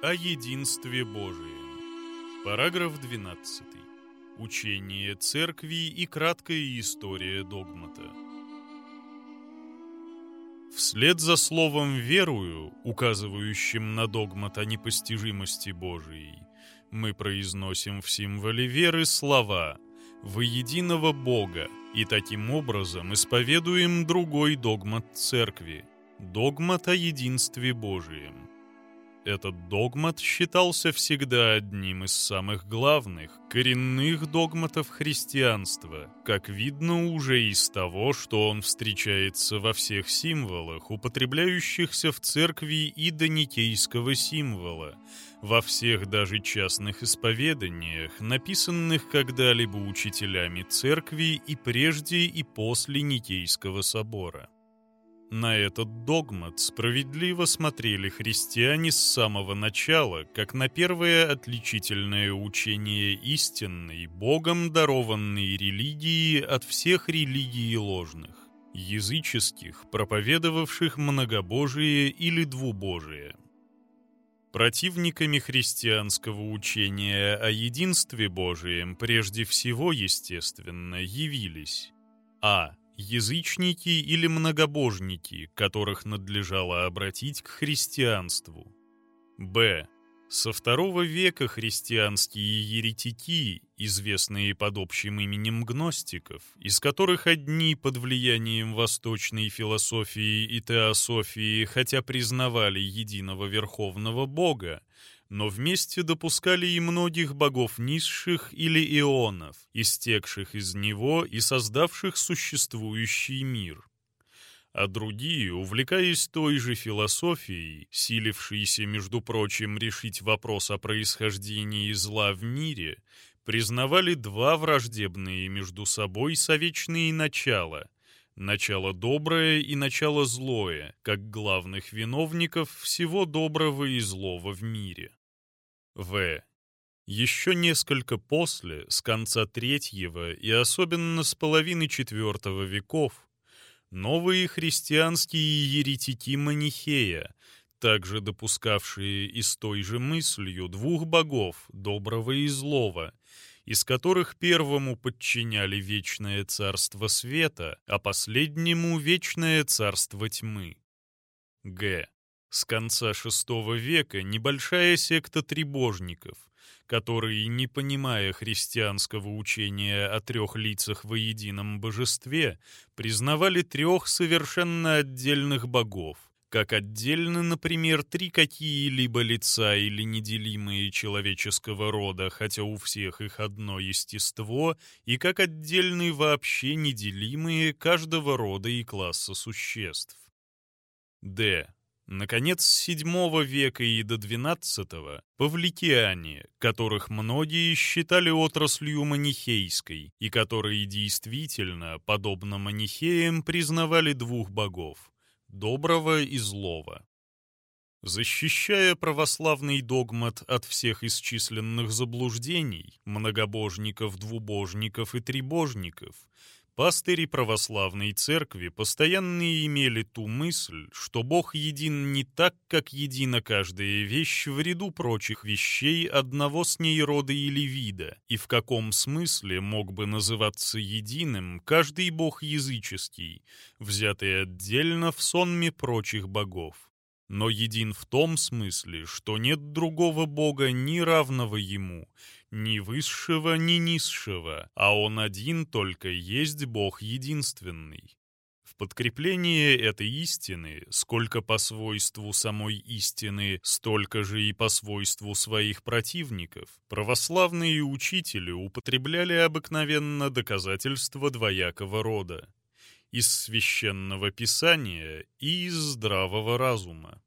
О единстве Божием. Параграф 12. Учение церкви и краткая история догмата. Вслед за словом «верую», указывающим на догмат о непостижимости Божией, мы произносим в символе веры слова «во единого Бога» и таким образом исповедуем другой догмат церкви – догмат о единстве Божием. Этот догмат считался всегда одним из самых главных, коренных догматов христианства, как видно уже из того, что он встречается во всех символах, употребляющихся в церкви и до никейского символа, во всех даже частных исповеданиях, написанных когда-либо учителями церкви и прежде и после Никейского собора. На этот догмат справедливо смотрели христиане с самого начала, как на первое отличительное учение истинной, Богом дарованной религии от всех религий ложных, языческих, проповедовавших многобожие или двубожие. Противниками христианского учения о единстве Божием прежде всего, естественно, явились а язычники или многобожники, которых надлежало обратить к христианству. Б. Со второго века христианские еретики, известные под общим именем гностиков, из которых одни под влиянием восточной философии и теософии, хотя признавали единого верховного бога, но вместе допускали и многих богов низших или ионов, истекших из него и создавших существующий мир. А другие, увлекаясь той же философией, силившейся, между прочим, решить вопрос о происхождении зла в мире, признавали два враждебные между собой совечные начала — Начало доброе и начало злое, как главных виновников всего доброго и злого в мире. В. Еще несколько после, с конца третьего и особенно с половины четвертого веков, новые христианские еретики Манихея, также допускавшие и той же мыслью двух богов, доброго и злого, из которых первому подчиняли вечное царство света, а последнему — вечное царство тьмы. Г. С конца VI века небольшая секта трибожников, которые, не понимая христианского учения о трех лицах во едином божестве, признавали трех совершенно отдельных богов, как отдельно, например, три какие-либо лица или неделимые человеческого рода, хотя у всех их одно естество, и как отдельные вообще неделимые каждого рода и класса существ. Д. Наконец, с VII века и до XII павликиане, которых многие считали отраслью манихейской, и которые действительно, подобно манихеям, признавали двух богов — доброго и злого. Защищая православный догмат от всех исчисленных заблуждений, многобожников, двубожников и трибожников, Пастыри православной церкви постоянно имели ту мысль, что Бог един не так, как едина каждая вещь в ряду прочих вещей одного с ней рода или вида, и в каком смысле мог бы называться единым каждый бог языческий, взятый отдельно в сонме прочих богов. Но един в том смысле, что нет другого Бога ни равного Ему, ни высшего, ни низшего, а Он один только есть Бог единственный. В подкрепление этой истины, сколько по свойству самой истины, столько же и по свойству своих противников, православные учители употребляли обыкновенно доказательства двоякого рода из священного писания и из здравого разума.